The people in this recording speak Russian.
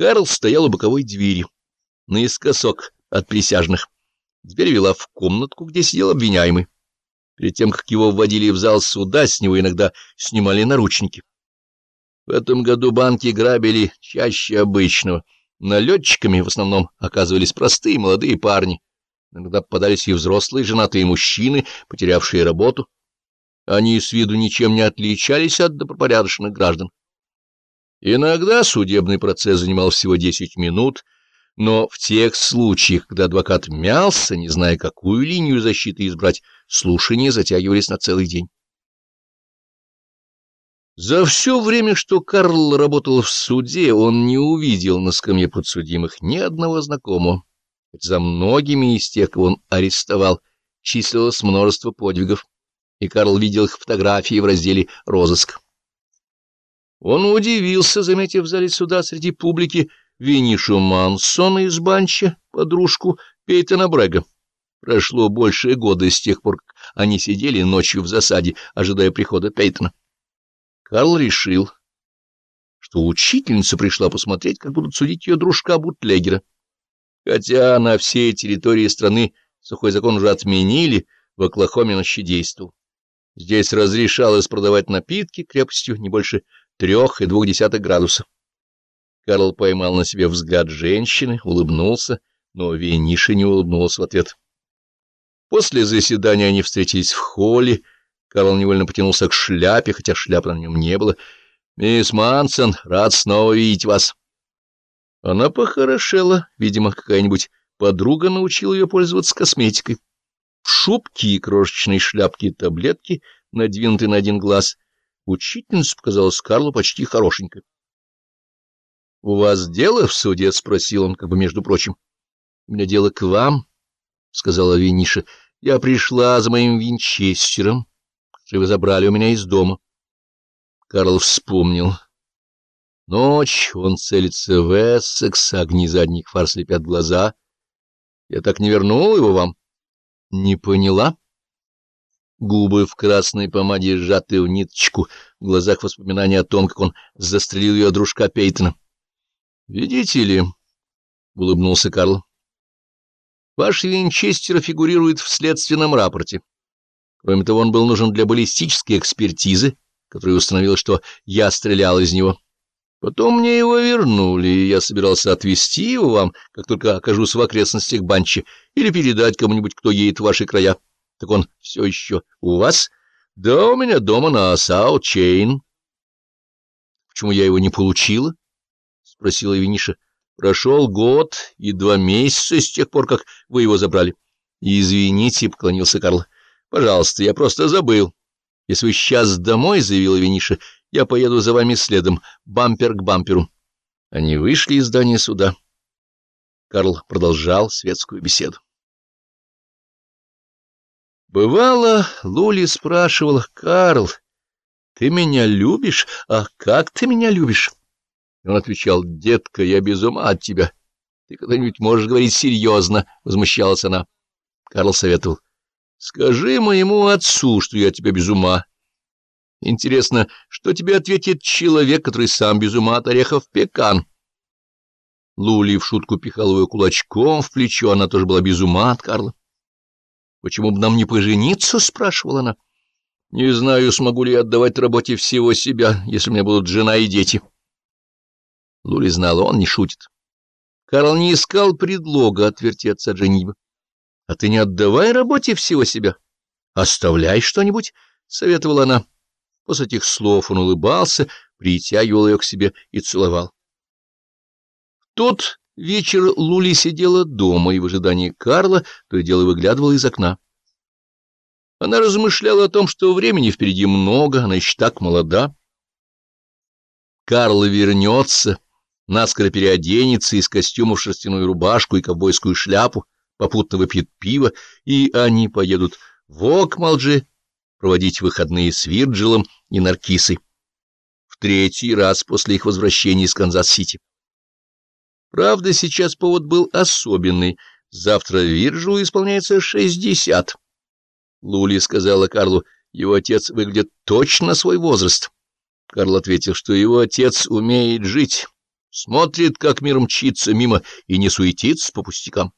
Карл стоял у боковой двери, наискосок от присяжных. Дверь вела в комнатку, где сидел обвиняемый. Перед тем, как его вводили в зал суда, с него иногда снимали наручники. В этом году банки грабили чаще обычного. Налетчиками в основном оказывались простые молодые парни. Иногда попадались и взрослые женатые мужчины, потерявшие работу. Они с виду ничем не отличались от добропорядочных граждан. Иногда судебный процесс занимал всего 10 минут, но в тех случаях, когда адвокат мялся, не зная, какую линию защиты избрать, слушания затягивались на целый день. За все время, что Карл работал в суде, он не увидел на скамье подсудимых ни одного знакомого. За многими из тех, кого он арестовал, числилось множество подвигов, и Карл видел их фотографии в разделе «Розыск». Он удивился, заметив в зале суда среди публики Винишу Мансона из Банча, подружку Пейтона Брэга. Прошло больше года с тех пор, как они сидели ночью в засаде, ожидая прихода Пейтона. Карл решил, что учительница пришла посмотреть, как будут судить ее дружка-бутлегера. Хотя на всей территории страны сухой закон уже отменили, в Оклахоме он еще действовал. Здесь разрешалось продавать напитки крепостью не больше трех и двух десятых градусов. Карл поймал на себе взгляд женщины, улыбнулся, но Вениша не улыбнулся в ответ. После заседания они встретились в холле. Карл невольно потянулся к шляпе, хотя шляпы на нем не было. — Мисс Мансон, рад снова видеть вас. Она похорошела, видимо, какая-нибудь подруга научила ее пользоваться косметикой. В шубке и крошечной шляпке таблетки, надвинуты на один глаз, учительница показалась Карлу почти хорошенькой. — У вас дело в суде? — спросил он, как бы между прочим. — У меня дело к вам, — сказала Виниша. — Я пришла за моим винчестером, который вы забрали у меня из дома. Карл вспомнил. Ночь, он целится в Эссекс, огни задних фар слепят глаза. Я так не вернул его вам? Не поняла? Губы в красной помаде сжаты в ниточку, в глазах воспоминания о том, как он застрелил ее дружка Пейтона. «Видите ли?» — улыбнулся Карл. «Ваш Винчестер фигурирует в следственном рапорте. Кроме того, он был нужен для баллистической экспертизы, которая установила, что я стрелял из него. Потом мне его вернули, и я собирался отвезти его вам, как только окажусь в окрестностях Банчи, или передать кому-нибудь, кто едет в ваши края. Так он все еще у вас? Да, у меня дома на Саут-Чейн. Почему я его не получила? — спросила Виниша. — Прошел год и два месяца с тех пор, как вы его забрали. — Извините, — поклонился Карл. — Пожалуйста, я просто забыл. Если вы сейчас домой, — заявила Виниша, — я поеду за вами следом, бампер к бамперу. Они вышли из здания суда. Карл продолжал светскую беседу. Бывало, Лули спрашивала, «Карл, ты меня любишь? А как ты меня любишь?» Он отвечал, «Детка, я без ума от тебя. Ты когда-нибудь можешь говорить серьезно?» — возмущалась она. Карл советовал, «Скажи моему отцу, что я тебя без ума. Интересно, что тебе ответит человек, который сам без ума от орехов пекан?» Лули в шутку пихал его кулачком в плечо, она тоже была без ума от Карла. «Почему бы нам не пожениться?» — спрашивала она. «Не знаю, смогу ли я отдавать работе всего себя, если у меня будут жена и дети». Лули знала, он не шутит. Карл не искал предлога отвертеться от женитьбы. — А ты не отдавай работе всего себя. Оставляй что-нибудь, — советовала она. После этих слов он улыбался, притягивал ее к себе и целовал. В тот вечер Лули сидела дома и в ожидании Карла то и дело выглядывала из окна. Она размышляла о том, что времени впереди много, она еще так молода. Карл вернется наскоро переоденется из костюма в шерстяную рубашку и ковбойскую шляпу, попутно выпьет пиво, и они поедут в Окмалджи проводить выходные с Вирджилом и Наркисой. В третий раз после их возвращения из Канзас-Сити. Правда, сейчас повод был особенный. Завтра Вирджилу исполняется шестьдесят. Лули сказала Карлу, его отец выглядит точно свой возраст. Карл ответил, что его отец умеет жить Смотрит, как мир мчится мимо, и не суетится по пустякам.